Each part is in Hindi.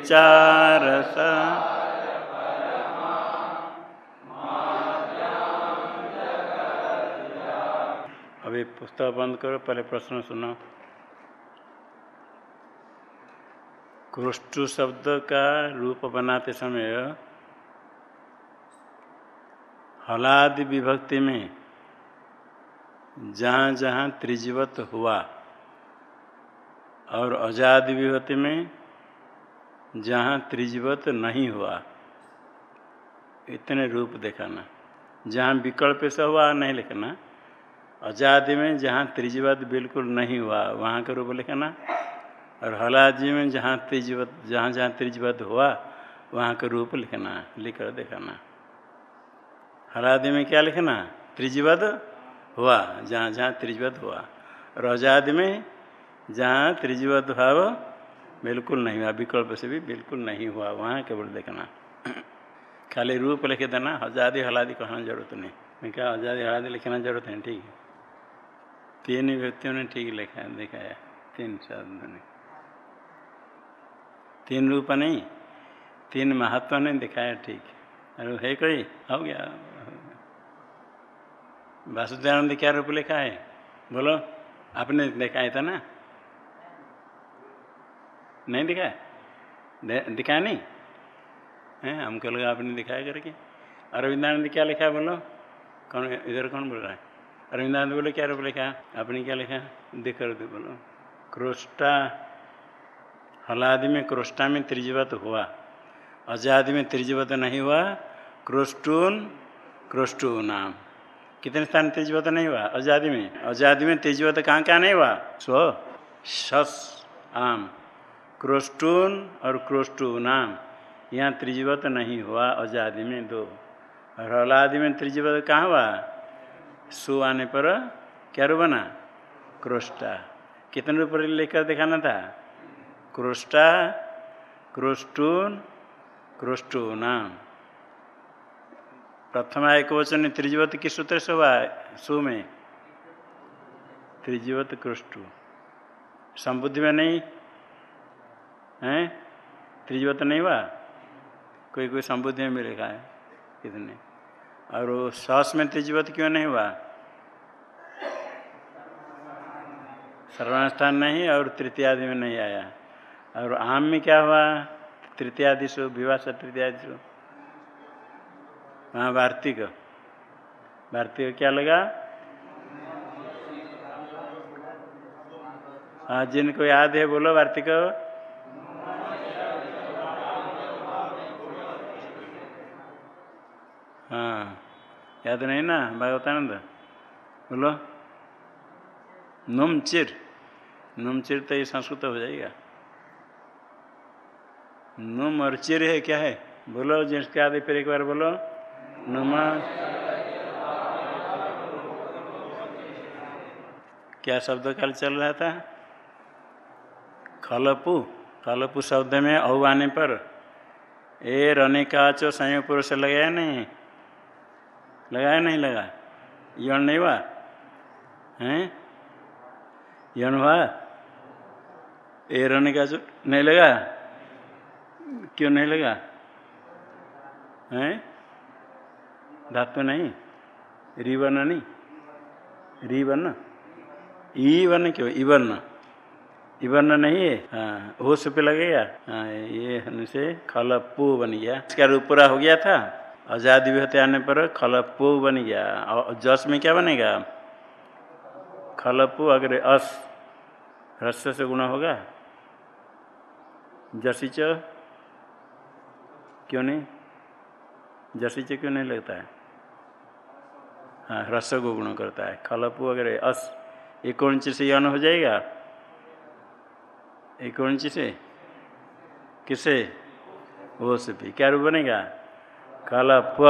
विचार अभी पुस्तक बंद करो, पहले प्रश्न सुनो। क्रुष्टु शब्द का रूप बनाते समय हलादि विभक्ति में जहाँ जहाँ त्रिजीवत हुआ और अजादि विभक्ति में जहाँ त्रिजवत नहीं हुआ, इतने रूप दिखाना। जहाँ विकल्प से हुआ नहीं लिखना। अजादि में जहाँ त्रिजीवत बिल्कुल नहीं हुआ, वहाँ का रूप लिखना। और हलादि में जहाँ त्रिजीवत, जहाँ जहाँ त्रिजीवत हुआ, वहाँ का रूप लिखना लिख कर दिखाना। हलादि में क्या लिखना? त्रिजीवत हुआ, जहाँ जहाँ त्रिजीवत हुआ। और अजादि में जहाँ त्रिजीवत भाव बिल्कुल नहीं हुआ, विकल्प से भी बिल्कुल नहीं हुआ, वहाँ केवल देखना। खाली रूप लिख देना, आज़ादी हलादी कहना ज़रूरत नहीं। मैं क्या आज़ादी हलादी लिखना ज़रूरत नहीं, ठीक है। तीन व्यक्तियों ने ठीक लिखा, दिखाया, तीन शब्द ने। तीन रूप नहीं, तीन महत्व ने दिखाया, ठीक अरे, है कोई, हो गया। वासुदेवानंद क्या रूप लिखा है? बोलो, आपने देखा था ना? नहीं दिखाया? दिखाया नहीं? है हमको लगा आपने दिखाया करके। अरविंदानंद क्या लिखा है बोलो? कौन, इधर कौन बोल रहा है? अरविंदानंद बोले, क्या रूप लिखा? आपने क्या लिखा? देख कर बोलो। क्रोष्टा, हलादि में क्रोष्टा में त्रिजवत हुआ। अजादि में त्रिजवत नहीं हुआ। क्रोस्टून क्रोस्टू नाम कितने स्थान तेजवत नहीं हुआ? आज़ादी में। आज़ादी में त्रिजीवत कहाँ कहाँ नहीं हुआ? स्व, शस, आम। क्रोस्टून और क्रोस्टू नाम यहाँ त्रिजीवत नहीं हुआ आज़ादी में दो। और हलादि में त्रिजीवत कहाँ हुआ? सु आने पर क्या रू बना क्रोस्टा कितने रूप लेकर दिखाना था? क्रोस्टा क्रोस्टून क्रोस्टू नाम प्रथम एक वचन त्रिजीवत किस सूत्र से हुआ, सु में। त्रिजीवत क्रोष्टु। संबुद्धि में नहीं? है? त्रिजीवत नहीं हुआ? कोई कोई संबुद्धि में है कितने और वो सस में त्रिजवत क्यों नहीं हुआ? सर्वानुस्थान नहीं और तृतीयादि में नहीं आया। और आम में क्या हुआ? तृतीयादि सु विवाह तृतीयादि सु वहाँ वार्तिक। वार्तिक क्या लगा? हाँ जिनको याद है, बोलो वार्तिक याद नहीं ना भागवतानंद बोलो नुम चिर नुम चिर तो ये संस्कृत हो जाएगा नुम और चिर है क्या है बोलो जिसके आदि फिर एक बार बोलो नुमा क्या शब्द कल चल रहा था खलपु खलपु शब्द में औ आने पर ए रने का चो संयोग पुरुष लगाया नहीं लगाया नहीं लगा? यौन नहीं हुआ? हैं? यौन हुआ? ए रने का चो नहीं लगा? क्यों नहीं लगा? हैं? धातु नहीं। रिवर्ण नहीं। रिवर्ण ई वर्ण क्यों? इवर्ण इवर्ण नहीं है? हाँ होश पे लगेगा। हाँ ये से खलपू बन गया। इसका रूप पूरा हो गया था। आज़ादी होते आने पर खलपू बन गया। और जस में क्या बनेगा? खलपू अगर अस ह्रस्व से गुण होगा? जसीच क्यों नहीं? जसीच क्यों नहीं लगता है? हाँ ह्रस्व को गुण करता है। खलपू अगर अस एक से यौन हो जाएगा? एक से? किसे? वो से भी। क्या रूप बनेगा? कलप।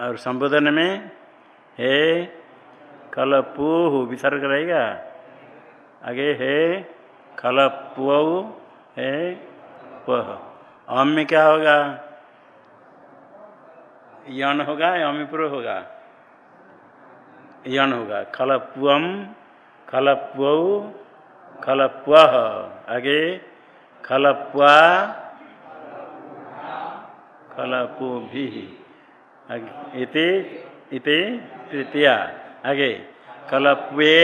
और संबोधन में हे कलपू विसर्ग रहेगा? आगे हे खलपु हे पह। अम में क्या होगा? यौन होगा या अमिपुर होगा? यन होगा। खलपुअम खलपु खलप आगे खलप्वा खलपु भी इति इति तृतीया। आगे कलपे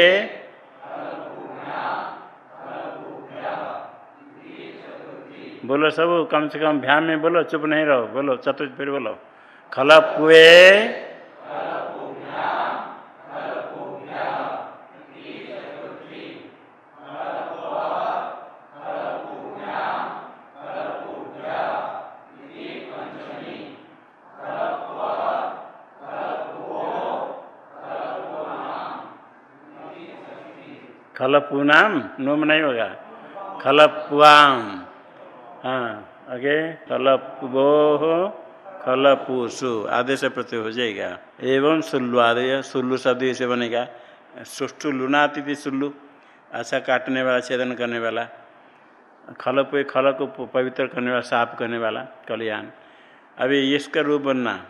बोलो सब, कम से कम भ्याम में बोलो, चुप नहीं रहो, बोलो चतुर्थ फिर बोलो। खलपुए खलपुनाम, नोम नहीं होगा। खलपुआम। हाँ आगे खलपुबो खलपुसु। आदेश प्रत्यय हो जाएगा। एवं सुल्लु आदय सुल्लु शब्द से बनेगा। सुष्टु लुनाती थी सुल्लु अच्छा काटने वाला, छेदन करने वाला। खल खल को पवित्र करने वाला साफ़ करने वाला, कल्याण। अभी इसका रूप बनना।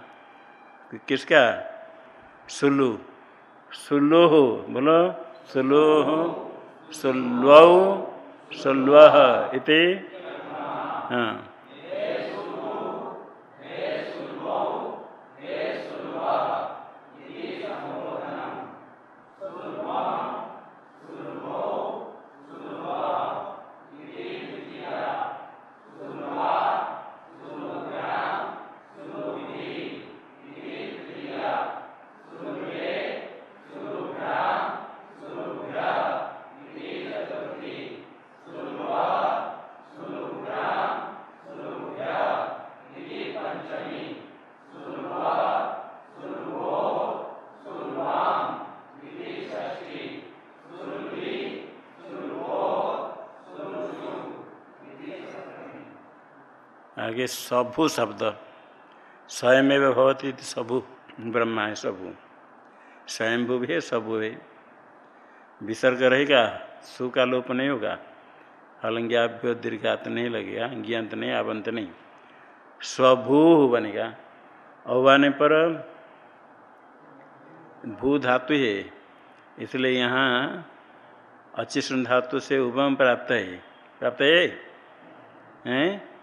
किसका? सुल्लू। सुल्लू हो बोलो। सुल्लू सुल्व सुल्व इति हाँ। आगे सबु शब्द। स्वयं भवती सबु। ब्रह्मा है सबु। स्वयंभू भी है, सबु है विसर्ग रहेगा सु का लोप नहीं होगा हलंग्याभ्यो दीर्घात नहीं लगेगा ज्ञात नहीं, आवंत नहीं। स्वभू बनेगा। औवाने पर भू धातु है, इसलिए यहाँ अच्छी धातु से उभम प्राप्त है। प्राप्त है? हैं?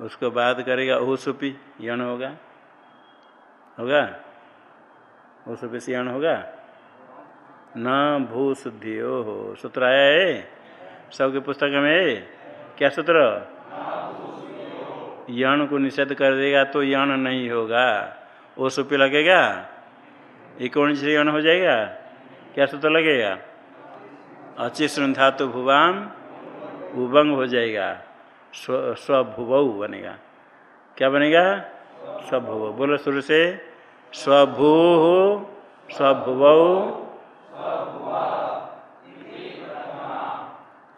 उसको बाद करेगा ओ सुपी, यण होगा। होगा? ओ सुपी से यण होगा? न, भू शुद्धि ओ हो सूत्र आया है? सबके पुस्तक में क्या सूत्र? यण को निषेध कर देगा तो यण नहीं होगा। ओ सुपी लगेगा? से यण हो जाएगा? क्या सूत्र लगेगा? अचि धातु भुवाम उबंग हो जाएगा। स्वभुव बनेगा। क्या बनेगा? स्वभुव। बोलो शुरू से। स्वभू स्वभुव।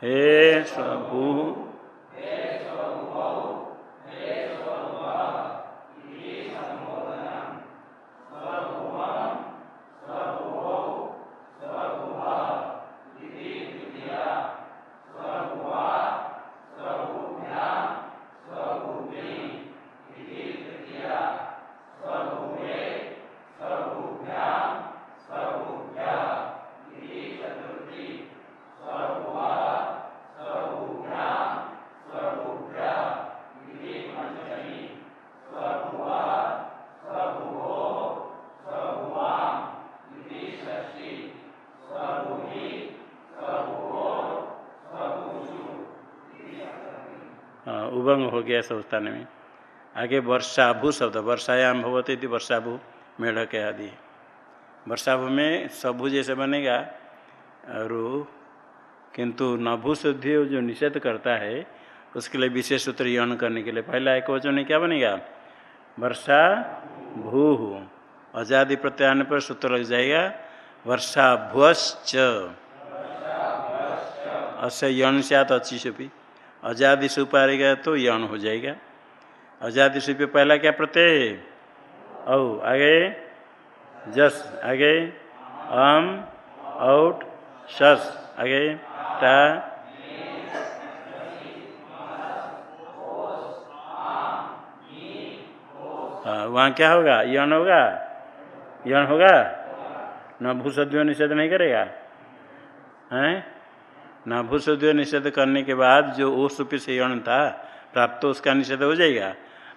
हे स्वभू। हो गया संस्थान में। आगे वर्षाभू शब्द वर्षायाम भवते थी वर्षाभू मेढक आदि। वर्षाभू में सबू जैसे बनेगा और किंतु नभू शुद्धि जो निषेध करता है उसके लिए विशेष सूत्र यौन करने के लिए पहला एक वचन में क्या बनेगा? वर्षा भू आज़ादी प्रत्यान पर सूत्र लग जाएगा वर्षा भुअश्च अस्य यौन से आत अच्छी सुपी अजादि सुप आएगा तो यौन हो जाएगा। अजादि सुप पहला क्या प्रत्यय औ आगे जस आगे अम आउट, शस आगे टा वहाँ क्या होगा? यौन होगा? यौन होगा? न भूसद्यो निषेध नहीं करेगा? हैं? नाभूसुद्ध निषेध करने के बाद जो ओ सुपी से यण था, प्राप्त तो उसका निषेध हो जाएगा।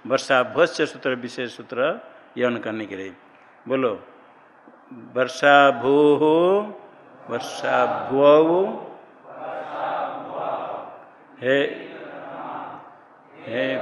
वर्षाभ्वस्य सूत्र, विशेष सूत्र, यौन करने के लिए। बोलो। वर्षा भू हो वर्षा भू हे हे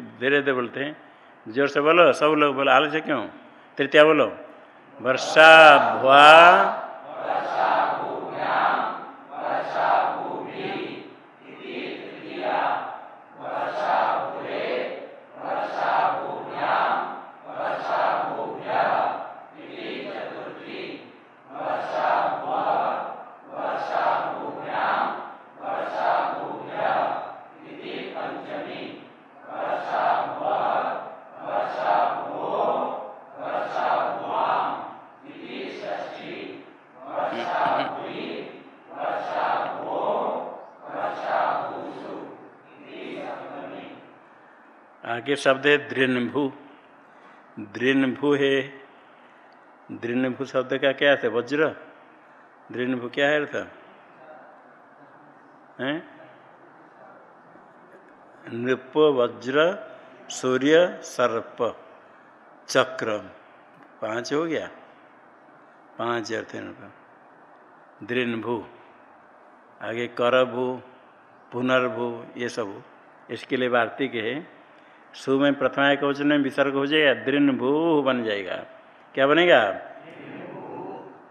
धीरे धीरे बोलते हैं। ज़ोर से बोलो, सब लोग बोलो, आलस्य क्यों? तृतीया बोलो। वर्षा भुआ आगे शब्द है दृणभू दृणभू है। दृणभू शब्द का क्या है? वज्र। दृणभू क्या है अर्थ? नृप, वज्र, सूर्य, सर्प चक्र पाँच हो गया? पाँच अर्थ दृणभू आगे करभू, पुनर्भू, ये सब। इसके लिए वार्तिक है। सु में प्रथमा कवचन में विसर्ग हो जाएगा, दृढ़ भू बन जाएगा। क्या बनेगा?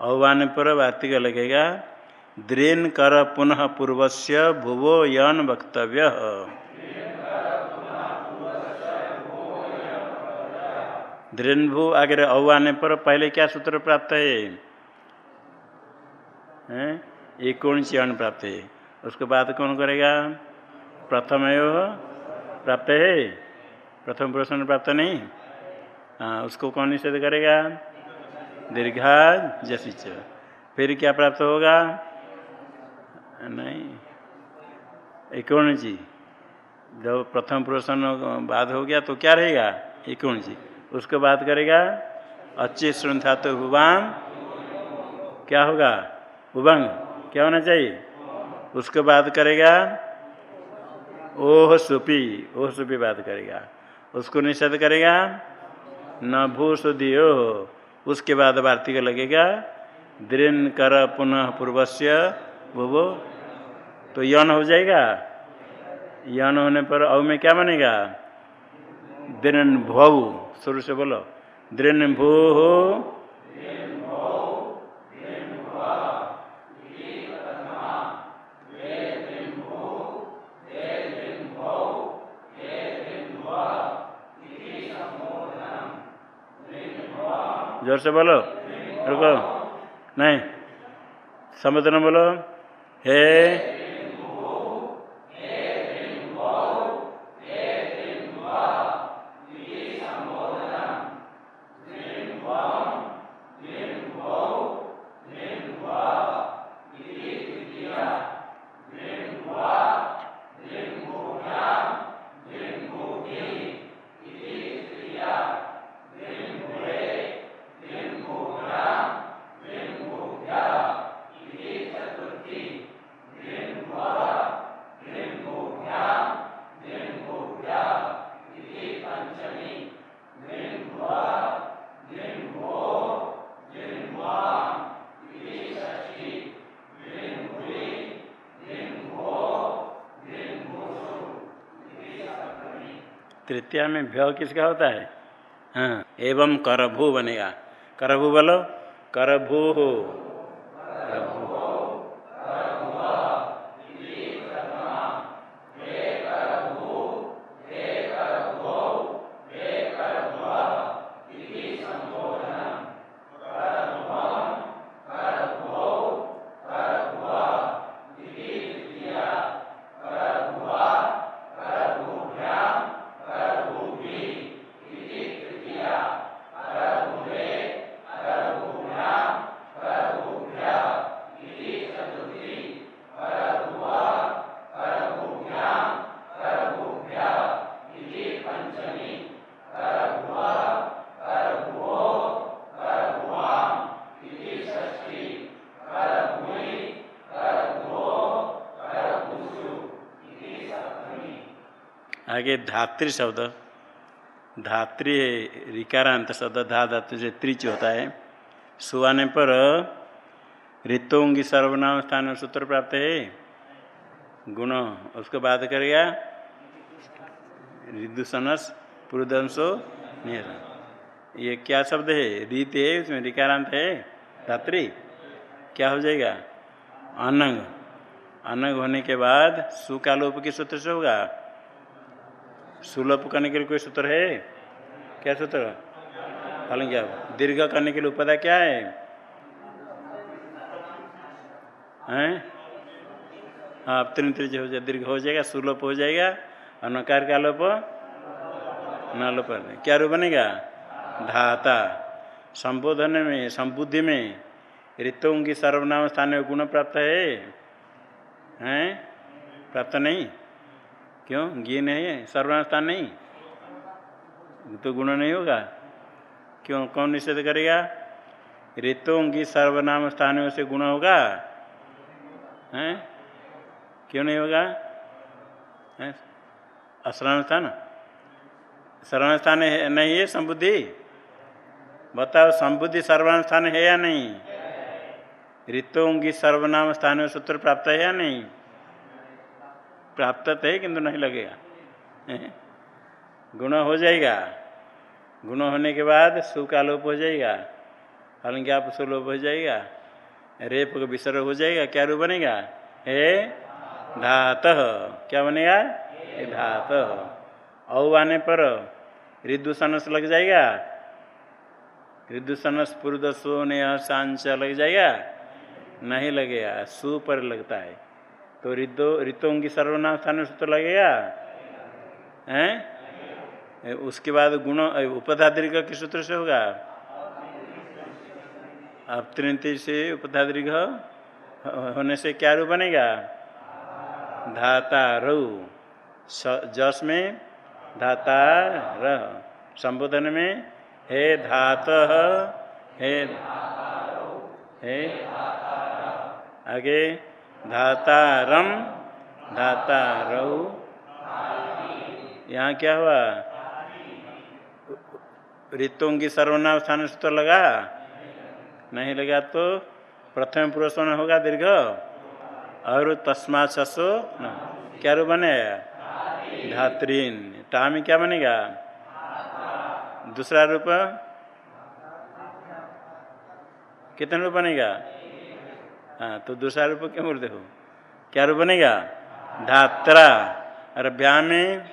अवान पर वार्तिक लगेगा। दृन कर पुनः पूर्वस्य भुवो यन वक्तव्य। भू आगे अववाने पर पहले क्या सूत्र प्राप्त है? एक कौन प्राप्त है। उसके बाद कौन करेगा? प्रथम प्राप्त है? प्रथम प्रश्न प्राप्त नहीं। हाँ उसको कौन निषेध करेगा? दीर्घा जसिच। फिर क्या प्राप्त होगा? नहीं। इक्वण जी जब प्रथम प्रश्न बाद हो गया तो क्या रहेगा? इक्वण जी उसके बाद करेगा अच्छे श्रृंखा तो उबाम क्या होगा? उबंग क्या होना चाहिए? उसके बाद करेगा, ओह सुपी। ओह सुपी बात करेगा। उसको निषेध करेगा? न भू सुधियो उसके बाद वार्तिक लगेगा दृन कर पुनः पूर्वस्य भूवो। तो यौन हो जाएगा? यौन होने पर अव में क्या बनेगा? दृन भव शुरू से बोलो। दृन भू ज़ोर से बोलो। रुको। नहीं। समझ बोलो। हे तृतीया में भ्य किसका होता है? हाँ एवं करभू बनेगा। करभू बोलो? करभू। आगे धात्री शब्द, धात्री रिकारांत शब्द, धा धातु से त्रिच होता है, सुवाने पर ऋतोंगी सर्वनाम स्थान सूत्र प्राप्त है, गुण, उसको बात करेगा ऋदुसनस पुरुदंशो ये क्या शब्द है? रीत है, उसमें रिकारांत है, धात्री। क्या हो जाएगा? अनंग। अनंग होने के बाद सुकालोप के सूत्र से होगा। सुलोप करने के लिए कोई सूत्र है? क्या सूत्र? फल क्या। दीर्घ करने के लिए उपदा क्या है? हैं? हाँ त्रिज हो जाए। दीर्घ हो जाएगा, सुलभ हो जाएगा और नकार का लोप न लोप क्या रूप बनेगा? धाता। संबोधन में, संबुद्धि में ऋतुओं की सर्वनाम स्थान में गुण प्राप्त है? हैं? प्राप्त नहीं? क्यों? नहीं है सर्वनाम स्थान नहीं। तो गुण नहीं होगा। क्यों? कौन निषेध करेगा? ऋतुओं की सर्वनाम स्थान से गुण होगा। हैं? क्यों नहीं होगा? अश्रवण स्थान श्रवण स्थान नहीं है संबुद्धि। बताओ, संबुद्धि सर्वनाम स्थान है या नहीं? ऋतुओं की सर्वनाम स्थान सूत्र प्राप्त है या नहीं? प्राप्त है किंतु नहीं लगेगा गुण हो जाएगा। गुण होने के बाद सु का लोप हो जाएगा। हालाँकि आप सुलोप हो जाएगा। रेप का विसर्ग हो जाएगा। क्या रूप बनेगा? हे धात। क्या बनेगा? धात। औ आने पर ऋदुसनस लग जाएगा। ऋदुसनस पूर्वसो ने सांच लग जाएगा। नहीं लगेगा। सु पर लगता है। तो ऋतों की सर्वनाम स्थान सूत्र लगेगा हैं? उसके बाद गुण उपधा दीर्घ किस सूत्र से होगा? अब त्रिंती से उपधा दीर्घ होने से क्या रूप बनेगा? धाता रु जस में धाता रह संबोधन में, हे धात, हे हे आगे धाता रम धाता रऊ यहाँ क्या हुआ? ऋतुओं की सर्वनाम स्थान तो लगा। नहीं लगा तो प्रथम पुरुष होगा दीर्घ। और तस्मा ससो न। क्या रूप बनेगा धात्रीन। टा में क्या बनेगा? दूसरा रूप? कितने रूप बनेगा? हाँ तो दूसरा रूप क्यों बोलते हो? क्या रूप बनेगा? धात्रा। और ब्याह में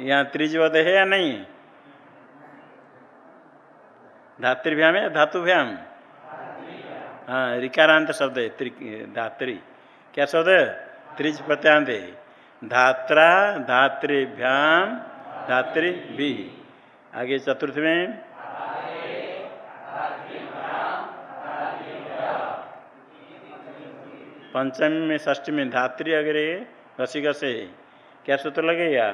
यहाँ त्रिजवद है या नहीं? धातृभ्याम है धातुभ्याम हाँ रिकारांत शब्द है धात्री। क्या शब्द है? त्रिज प्रत्यांत है। धात्रा धातृभ्याम धात्री भी आगे चतुर्थ में पंचमी में ष्ठी में धात्री अग्रे रसिक से क्या सूत्र लगेगा?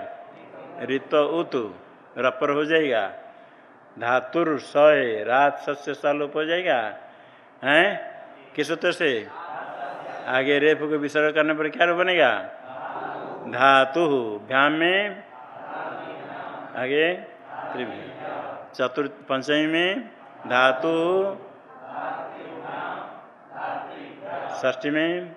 ऋत उत, रपर हो जाएगा। धातुर स रात सस्य सलोप हो जाएगा। हैं? किस सूत्र से? आगे रेप को विसर्ग करने पर क्या रूप बनेगा? धातु भ्याम में आगे चतुर्थ पंचमी में धातु ष्ठी में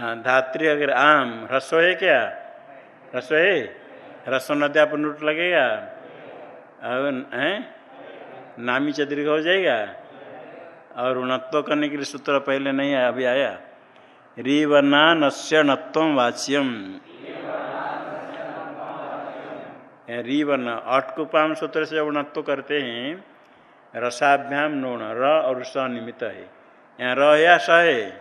हाँ धात्री अगर आम रसो है क्या? रसो है रसो नद्या पर नोट लगेगा? और, है? नामी चदीर्घ हो जाएगा? और उणत्व करने के लिए सूत्र पहले नहीं आया, अभी आया। रिवना नस्य नत्व वाच्यम। रिवर्ण अटकुपाम सूत्र से उणत्व करते हैं रसाभ्याम नोण, र और स निमित्त है। यहाँ र या स है।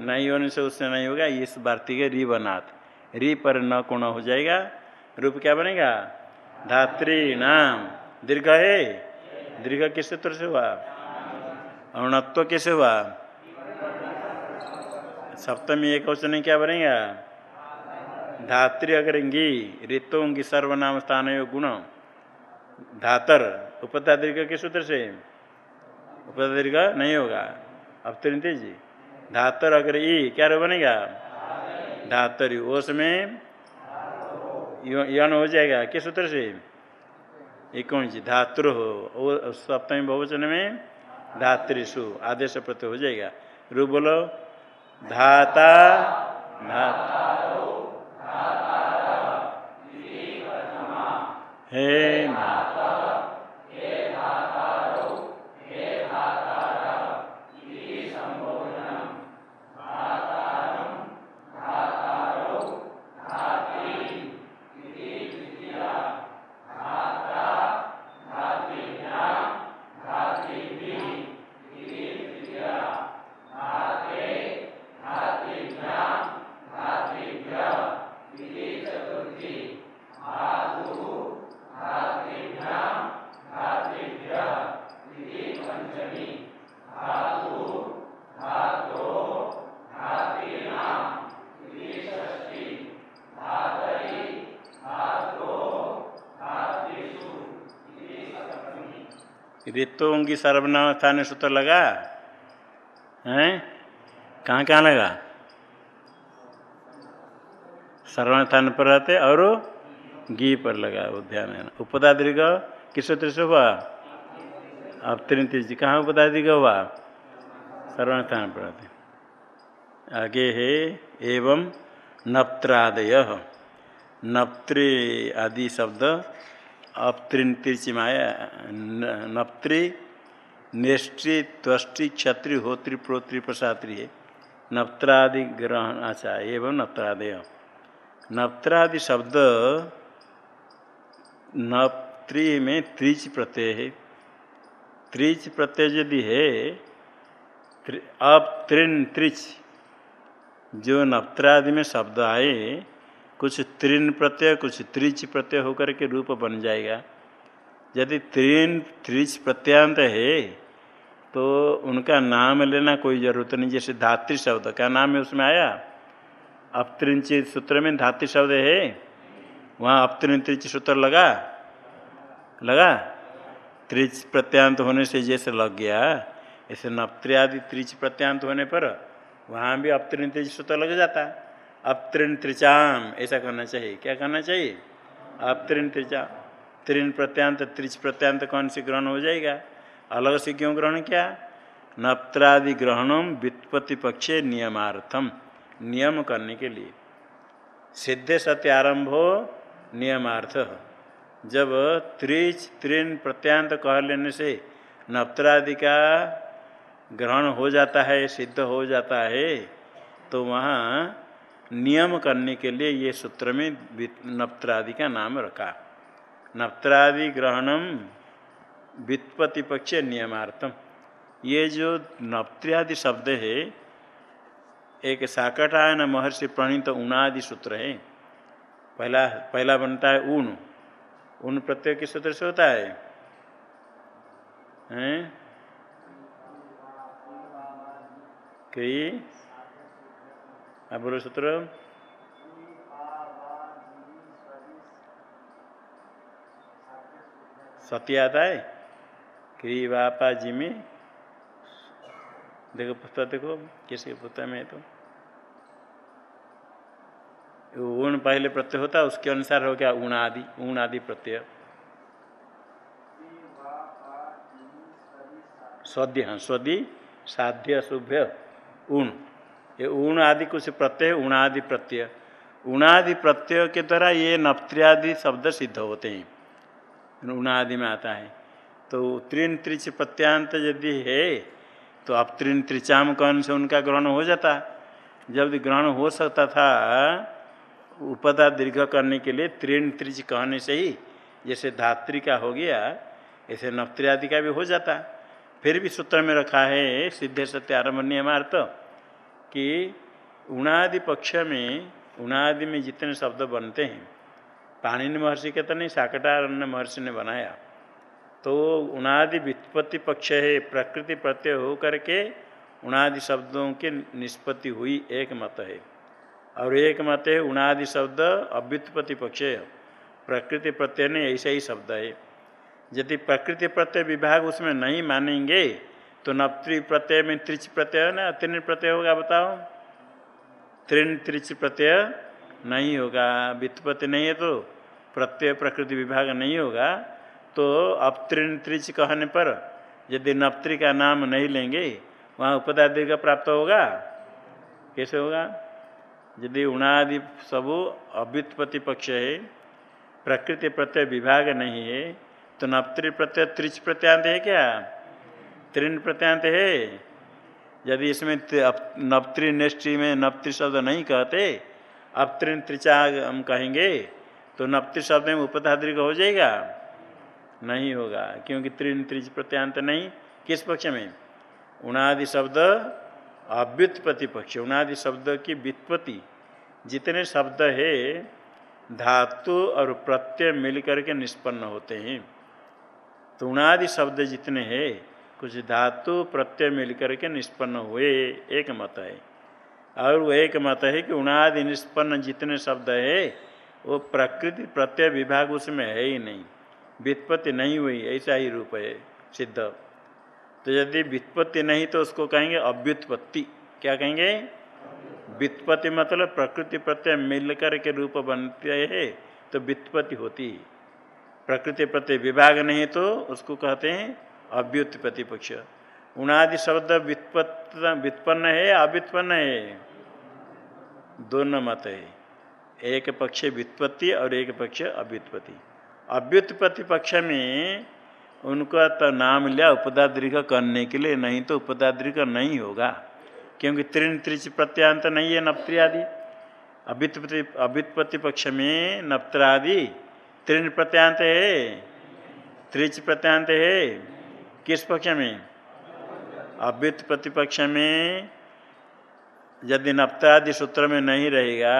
नहीं होने से उससे नहीं होगा, इस भारती के री बनात री पर न कोण हो जाएगा, रूप क्या बनेगा? धात्री नाम। दीर्घ है? दीर्घ किस सूत्र से हुआ? अणत्व कैसे हुआ? सप्तमी एक क्वेश्चन क्या बनेगा? धात्री अगर गी ऋतुंगी सर्वनाम, स्थान, गुण। धातर। उपता दीर्घ के सूत्र से? उपता दीर्घ नहीं होगा। अब तो जी। धातर अगर ई, क्या बनेगा? धातरी ओस में यन हो जाएगा। किस सूत्र से? ये कौन सी धातु हो। सप्तमी बहुवचन में धातृसु आदेश प्रत्यय हो जाएगा। रू बोलो। धाता धाता, हे माता। रितोंगी सर्वनाम स्थान सूत्र लगा? हैं? कहाँ कहाँ लगा? सर्वनाम स्थान पर रहते और गी पर लगा, वो ध्यान है उपदा दीर्घ किस सूत्र से हुआ? अब तीन तीज कहाँ उपदा दीर्घ हुआ? सर्वनाम स्थान पर रहते। आगे है, एवं नप्त्रादय। नप्त्रे आदि शब्द अपत्रिन तिरचिमाया नप्त्री नेष्टि त्वष्टि क्षत्रि, होत्री, प्रोत्री, प्रसात्री है। नप्त्रादि ग्रहण अच्छा एवं नप्त्रादय नप्त्रादि शब्द नप्त्री में त्रिच प्रत्यय है। त्रिच प्रत्यय यदि है अब त्रिन त्रिच, जो नप्त्रादि में शब्द आए कुछ त्रिन प्रत्यय, कुछ त्रिच प्रत्यय होकर के रूप बन जाएगा। यदि त्रिन त्रिच प्रत्यांत है तो उनका नाम लेना कोई ज़रूरत नहीं, जैसे धातृ शब्द। का नाम है उसमें आया? अपत्रिंचित सूत्र में धातृ शब्द है? वहाँ अपत्रिंत्रिच सूत्र लगा? लगा? त्रिच प्रत्यांत होने से जैसे लग गया। ऐसे नप्त्रियादि त्रिच प्रत्यांत होने पर वहाँ भी अपत्रिंत्रिच सूत्र लग जाता। है अब त्रिन त्रिचाम, ऐसा करना चाहिए। क्या करना चाहिए? अब त्रिन त्रिचा, त्रिन प्रत्यांत, त्रिच प्रत्यांत कौन से ग्रहण हो जाएगा? अलग से क्यों ग्रहण किया? नप्त्रादि ग्रहणम व्युत्पत्ति पक्षे नियमार्थम। नियम करने के लिए। सिद्धे सत्य आरंभ हो, नियमार्थ। जब त्रिच, त्रिन प्रत्यांत कह लेने से नप्त्रादि का ग्रहण हो जाता है, सिद्ध हो जाता है तो वहाँ नियम करने के लिए ये सूत्र में नप्त्रादि का नाम रखा। नप्त्रादि ग्रहणम वित्पत्ति पक्ष नियमार्थम। ये जो नप्त्यादि शब्द है, एक साकटायन महर्षि प्रणीत तो उनादि सूत्र है। पहला पहला बनता है ऊन। ऊन प्रत्यय के सूत्र से होता है? हैं? कई आप बोलो सूत्र सत्य आता है? क्री वापा जी में? देखो पुस्तक, देखो किसके पुस्तक में है तो। ऊण पहले प्रत्यय होता है उसके अनुसार हो गया ऊण आदि ऊण आदि प्रत्यय। सद्य हाँ स्वदि साध्य, शुभ्य ऊण ये ऊण आदि कुछ प्रत्यय ऊणादि प्रत्यय। ऊणादि प्रत्यय के द्वारा ये नप्त्यादि शब्द सिद्ध होते हैं। ऊणादि में आता है। तो त्रिन त्रिच प्रत्यांत यदि है तो अब त्रिन त्रिचाम कौन से उनका ग्रहण हो जाता। जब ग्रहण हो सकता था, उपदा दीर्घ करने के लिए त्रिन त्रिच कहने से ही, जैसे धात्री का हो गया, ऐसे नप्त्यादि का भी हो जाता। फिर भी सूत्र में रखा है, सिद्धे सत्य आरंभ नियमार्थ। कि उणादि पक्ष में उणादि में जितने शब्द बनते हैं, पाणिनि महर्षि के तो नहीं साकटारण्य महर्षि ने बनाया। तो उणादि व्युत्पत्ति पक्ष है, प्रकृति प्रत्यय हो करके उणादि शब्दों की निष्पत्ति हुई, एक मत है। और एक मत है उणादि शब्द अव्युत्पत्ति पक्ष है। प्रकृति प्रत्यय ने ऐसा ही शब्द है। यदि प्रकृति प्रत्यय विभाग उसमें नहीं मानेंगे तो नप्त्री प्रत्यय में त्रिच प्रत्यय ना? तीन प्रत्यय होगा, बताओ। त्रिन त्रिच प्रत्यय नहीं होगा। वित्पत्ति नहीं है तो प्रत्यय प्रकृति विभाग नहीं होगा। तो अब त्रिन त्रिच कहने पर यदि नप्त्री का नाम नहीं लेंगे, वहाँ उपदा दीर्घ प्राप्त होगा? कैसे होगा? यदि उणादि सब अव्युत्पत्ति पक्ष है, प्रकृति प्रत्यय विभाग नहीं है तो नप्त्री प्रत्यय त्रिच प्रत्यांत है क्या? त्रिन प्रत्यांत है। यदि इसमें नवत्री नेष्टि में नवत्री शब्द नहीं कहते, अब त्रिन त्रिचा हम कहेंगे तो नवत्री शब्द में उपधाद्रिक हो जाएगा। नहीं होगा, क्योंकि त्रिन त्रिज प्रत्यांत नहीं। किस पक्ष में? उणादि शब्द, अव्युत्पत्ति पक्ष। उणादि शब्द की व्युत्पत्ति। जितने शब्द है, धातु और प्रत्यय मिलकर के निष्पन्न होते हैं। तो उणादि शब्द जितने हैं कुछ धातु प्रत्यय मिलकर के निष्पन्न हुए, एक मत है। और वो एक मत है कि उणादि निष्पन्न जितने शब्द है, वो प्रकृति प्रत्यय विभाग उसमें है ही नहीं। व्युत्पत्ति नहीं हुई, ऐसा ही रूप है, सिद्ध। तो यदि व्युत्पत्ति नहीं तो उसको कहेंगे अव्युत्पत्ति। क्या कहेंगे? व्युत्पत्ति मतलब प्रकृति प्रत्यय मिलकर के रूप बनते है तो व्युत्पत्ति होती प्रकृति प्रत्यय विभाग नहीं तो उसको कहते हैं अव्युत्पत्ति पक्ष। उनादि शब्द व्युत्पन्न है अव्युत्पन्न है? दोनों मत है। एक पक्ष व्युत्पत्ति और एक पक्ष अव्युत्पत्ति। अव्युत्पत्ति पक्ष में उनका तो नाम लिया उपदा करने के लिए, नहीं तो उपदा नहीं होगा। क्योंकि त्रिन त्रिच प्रत्यांत नहीं है नप्त्री आदि अव्युत्पत्ति अव्युत्पत्ति पक्ष में नप्त्रादि त्रिन प्रत्यांत है। त्रिच प्रत्यांत है। किस पक्ष में? अव्युत प्रतिपक्ष में। यदि नप्तादि सूत्र में नहीं रहेगा,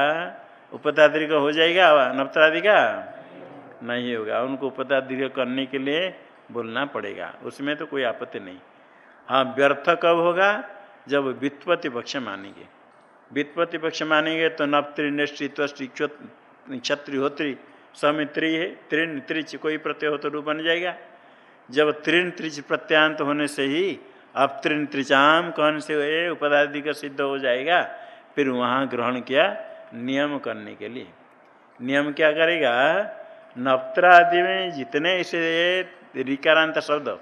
उपतादि हो जाएगा? नप्तादि का? नहीं होगा। उनको उपतादि करने के लिए बोलना पड़ेगा। उसमें तो कोई आपत्ति नहीं। हाँ व्यर्थ कब होगा? जब वित्पत्ति पक्ष मानेंगे। वित्पत्ति पक्ष मानेंगे तो नप्त्री निश्चित्व क्षत्रि होत्री, समित्री है त्रिन, त्रिच, कोई प्रत्यय हो तो रूप बन जाएगा। जब तृण त्रिच प्रत्यांत होने से ही अब तृण त्रिचाम कहने से ये उपदादि का सिद्ध हो जाएगा। फिर वहाँ ग्रहण किया नियम करने के लिए। नियम क्या करेगा? नवत्रादि में जितने इसे रिकारांत शब्द,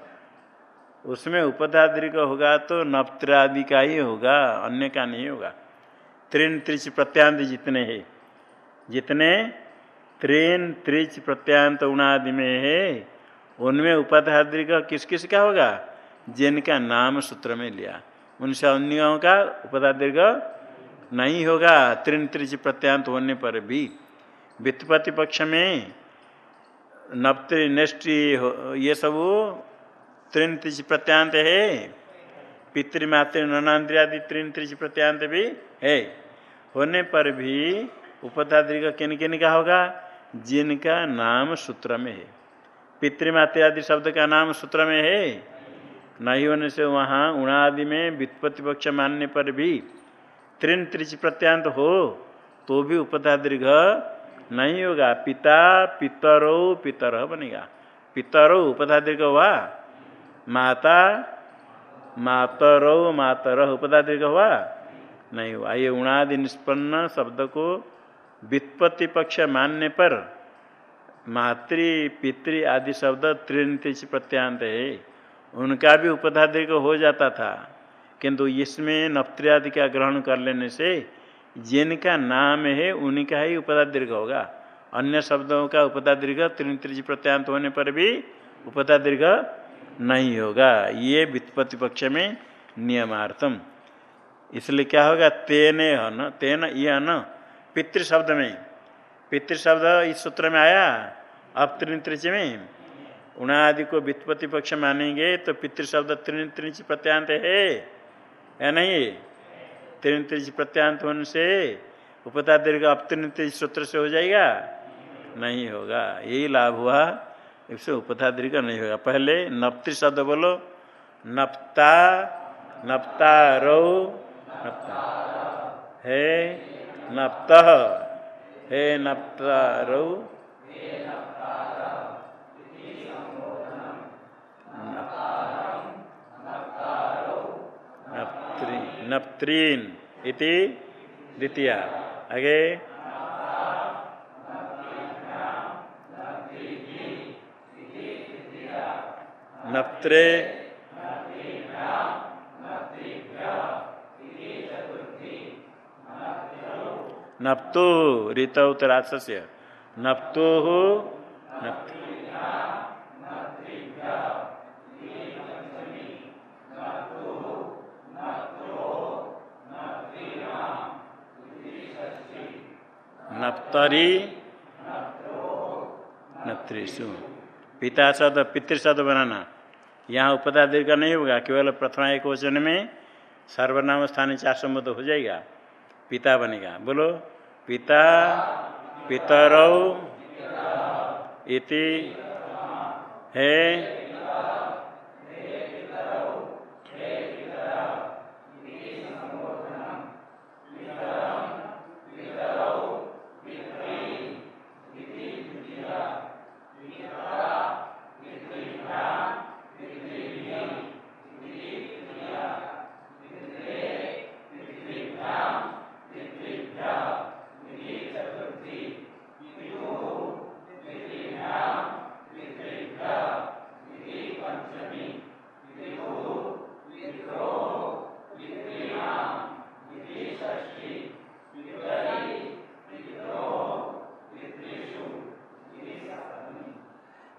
उसमें उपदाद्रि का होगा तो नवत्रादि का ही होगा, अन्य का नहीं होगा। त्रिन त्रिच प्रत्यांत जितने हैं, जितने त्रिन त्रिच प्रत्यांत उणादि में है उनमें उपाध्याय किस किस का होगा? जिनका नाम सूत्र में लिया। उनसे अन्यों का उपदादीर्घ नहीं होगा। त्रिन त्रिज प्रत्यांत होने पर भी वित्तपति पक्ष में नप्ति नेष्टि ये सब त्रिन त्रिज प्रत्यांत है। पितृमातृ ननांद्रियादि त्रिन त्रिज प्रत्यांत भी है। होने पर भी उपदादीर्घ किन किन का होगा? जिनका नाम सूत्र में है। पितृमाते आदि शब्द का नाम सूत्र में है। नहीं होने से वहाँ उणादि में व्युत्पत्ति पक्ष मानने पर भी त्रिन त्रिच प्रत्यांत हो तो भी उपता दीर्घ नहीं होगा। पिता, पितरो, पितर बनेगा। पितरो उपधा दीर्घ हुआ, माता, मातरो, मातर उपधा दीर्घ हुआ, नहीं हुआ। ये उणादि निष्पन्न शब्द को व्युत्पत्ति पक्ष मानने पर मातृ, पितृ आदि शब्द त्रिनित प्रत्यांत है। उनका भी उपधादीर्घ हो जाता था। किंतु इसमें नप्त्री आदि का ग्रहण कर लेने से जिनका नाम है, उनका ही उपदादीर्घ होगा। अन्य शब्दों का उपदादीर्घ त्रिनित्रिज प्रत्यांत होने पर भी उपदादीर्घ नहीं होगा। ये वित्पत्ति पक्ष में नियमार्थम। इसलिए क्या होगा? तेने न तेन ये न पितृ शब्द में पितृ शब्द इस सूत्र में आया? अब त्रिच में उणादि को वित्पत्ति पक्ष मानेंगे तो पितृ शब्द त्रिच प्रत्यांत है। या नहीं? त्रिच प्रत्यांत होने से उपता दीर्घ अब त्रिच सूत्र से हो जाएगा? नहीं होगा। यही लाभ हुआ। इससे उपता दीर्घ नहीं होगा। पहले नप्ति शब्द बोलो। नप्ता नप्ता रो नप्ता। है? नप्त। हे नप्तारौ। नप्त्रीन इति द्वितीय। आगे। नप्त्रे नप्तु ऋत उत्तराक्षस्य नप्तु नप्त नप्तरी नत्रिशु पिता शब्द पितृ शब्द बनाना। यहाँ उपदा दीर्घ नहीं होगा, केवल प्रथमा एक वचन में सर्वनाम स्थानीय चार सम्मत हो जाएगा। पिता बनेगा। बोलो पिता पितरौ इति है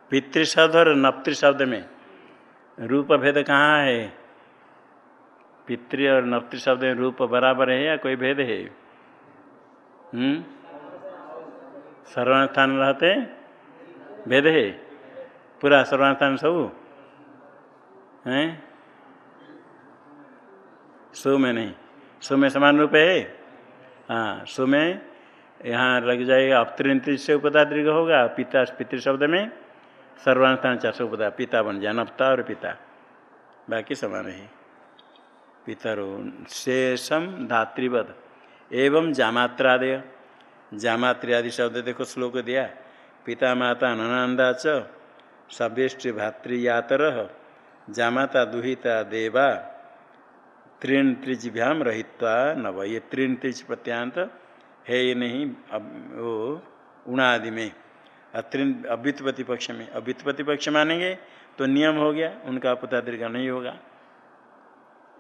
पितृशब्द और नप्तृ शब्द में। रूप भेद कहाँ है? पितृ और नप्तृ शब्द में रूप बराबर है या कोई भेद है? हम्म? सर्वानुष्ठान रहते? भेद है। पूरा सर्वानुष्ठान सब? हैं? सो में नहीं। सो में समान रूप है? हाँ सो में यहाँ लग जाएगा अपत्रिंत से उपदा दीर्घ होगा, पिता पितृ शब्द में। सर्वानुष्ठान सौ पता पिता बन जाए नपता और पिता। बाकी समान है पितरो, शेषम धातृवध एवं जामात्रादय। जामात्री आदि शब्द देखो श्लोक दिया। पिता, माता, ननंदा च। सभ्यष्ट भातृयातर जामाता, दुहिता, देवा। त्रिण त्रिजभ्याम रहित्वा नव। ये त्रिण त्रिज प्रत्यांत है ये नहीं, अब वो उणादि में। अत्रिन अवित्पति पक्ष में। अवित्पति पक्ष मानेंगे तो नियम हो गया उनका अपता दीर्घ नहीं होगा।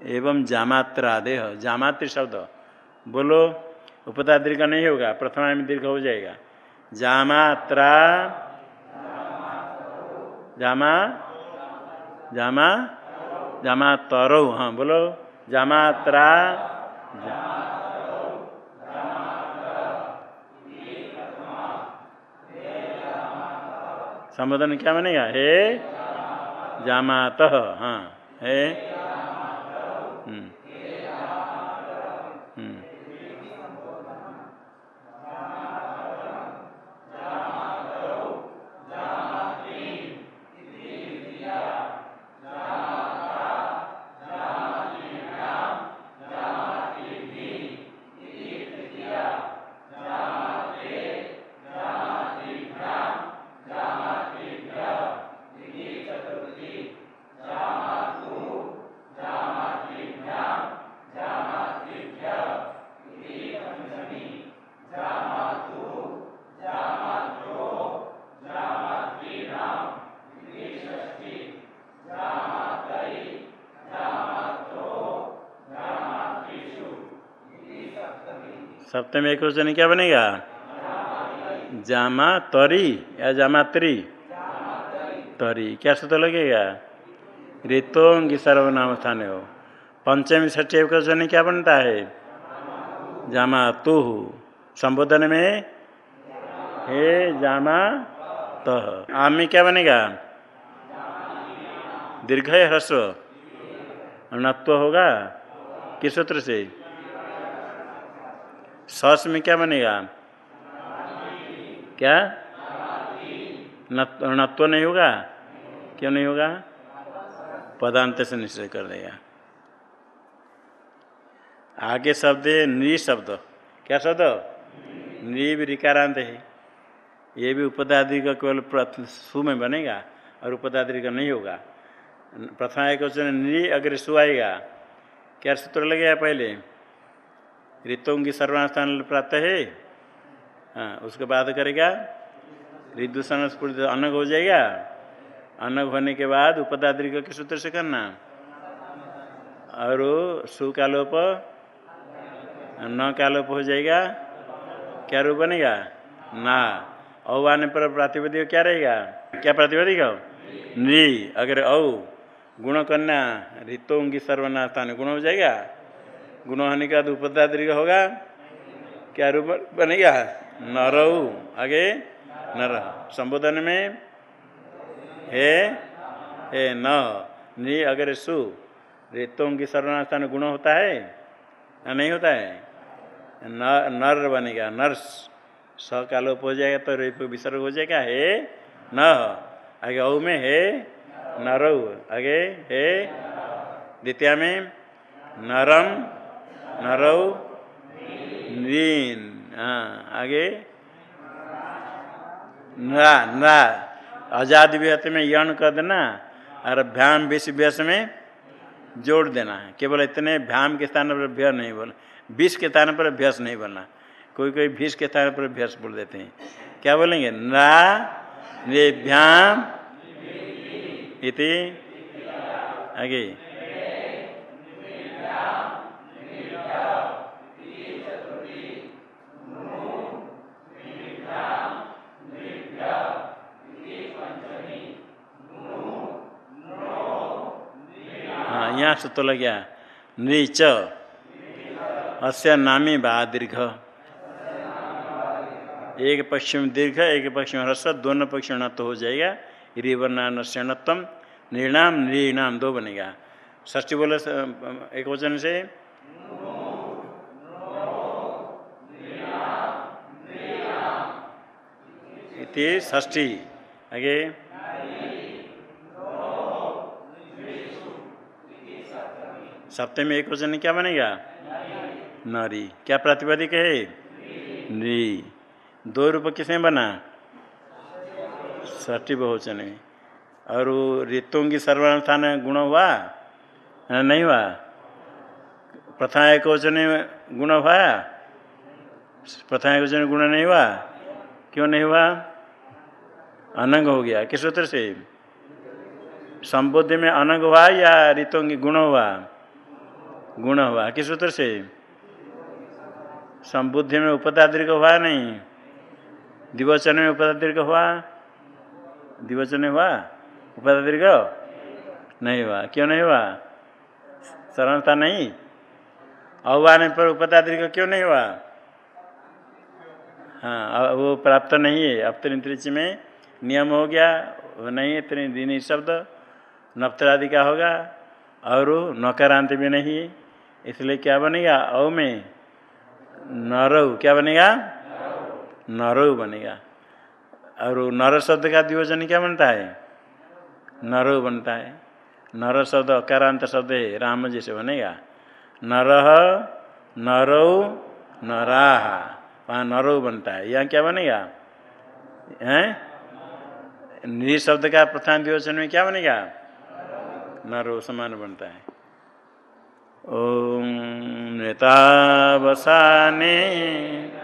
एवं जामात्रा देह जामात्र शब्द। बोलो उपता दीर्घ नहीं होगा प्रथमा में दीर्घ हो जाएगा। जामात्रा जामा जामा जामा तरो हाँ बोलो जामात्रा जा, संबोधन क्या बनेगा हे जामात हाँ हे सप्तम एक वचन क्या बनेगा? जामा तरी या जामात्री? तरी। क्या सूत्र लगेगा? ऋतोंगी सर्वनाम स्थान हो। पंचमी षष्ठी एक वचन क्या बनता है? जामा तु संबोधन में हे जामा तह आम क्या बनेगा? दीर्घ ह्रस्व नत्व होगा? किस सूत्र से? सस में क्या बनेगा? क्या? नत्व नहीं होगा? क्यों नहीं होगा? पदांत से निश्चय कर देगा। आगे शब्द है नृ शब्द। क्या शब्द? नृ भी रिकारांत है। ये भी उपदादि का केवल सु में बनेगा और उपदादि का नहीं होगा। प्रथम एक वचन नृ अगर सु आएगा। क्या सूत्र लगेगा पहले? ऋतुओं की सर्वास्थान प्राप्त है। हाँ उसके बाद करेगा ऋदूषण स्फूर्त अनग हो जाएगा। अनग होने के बाद उपदाद्री के सूत्र से करना? और सु का लोप न का लोप हो जाएगा। क्या रूप बनेगा? ना। औ आने पर प्रातिपदिक क्या रहेगा? क्या प्रातिपदिक नृ। अगर औ गुण कन्या ऋतोंगी सर्वनास्थान गुण हो जाएगा। गुण होने के बाद उपदाद्रिक होगा? क्या रूप बनेगा? नरऊ। आगे? नर। संबोधन में? हे? हे न। नि अगर सु। रेतों की सर्वनास्थान गुण होता है? या नहीं होता है? नर बनेगा। नर्स। स का लोप हो जाएगा तो रेप विसर्ग हो जाएगा। हे? न। आगे औ में? हे? नरऊ। आगे? हे? द्वितीय में? नरम। नरऊ नीन हाँ आगे? ना ना। आज़ाद व्यत में यण कर देना, और भ्याम विष व्यस में जोड़ देना है। केवल इतने भ्याम के स्थान पर भ्य नहीं बोलना विष के स्थान पर अभ्यास नहीं बोलना। कोई कोई भीष के स्थान पर अभ्यास बोल देते हैं। क्या बोलेंगे? ना भ्याम। इति? आगे। यहाँ सूत्र लग गया। नृच। अस्य नामी बा दीर्घ। एक पक्ष में दीर्घ, एक पक्ष में ह्रस्व, दोनों पक्ष में तो हो जाएगा। रिवर्णान शरणत्म निर्णाम नृणाम दो बनेगा। ष्टी बोले एक वचन से। ष्ठी आगे। सप्तमी एक वचन क्या बनेगा? नारी। क्या प्रातिपदिक है नी दो रूप किसमें बना? ष्टी बहुवचन में। और ऋतुओं की सर्वानुष्ठान गुण हुआ? नहीं हुआ। प्रथम एक वचन गुण हुआ? प्रथम एक वचन गुण नहीं हुआ? क्यों नहीं हुआ? अनंग हो गया। किस सूत्र से? संबोधि में अनंग हुआ या ऋतुओं की गुण हुआ? गुण हुआ। किस सूत्र से? संबुद्धि में उपदादीर्घ हुआ नहीं? दिवचन में उपदादीर्घ हुआ? दिवचन हुआ? उपदादीर्घ नहीं हुआ। क्यों नहीं हुआ? सरलता नहीं? आह्वान पर उपदादीर्घ क्यों नहीं हुआ? हाँ वो प्राप्त नहीं है। अब त्रिच में नियम हो गया। वो नहीं है। त्रिदिनी शब्द नप्तरादि का होगा। और नकारांत भी नहीं है। इसलिए क्या बनेगा? औ में नरऊ क्या बनेगा? नरऊ बनेगा। और नर शब्द का द्विवचन क्या बनता है? नरऊ बनता है। नर शब्द अकारांत शब्द है, राम जी से बनेगा। नर नरऊ नराह वहाँ नरऊ बनता है। यहाँ क्या बनेगा? हैं? निर शब्द का प्रथम द्विवचन में क्या बनेगा? नरो समान बनता है। ॐ नृतावसाने।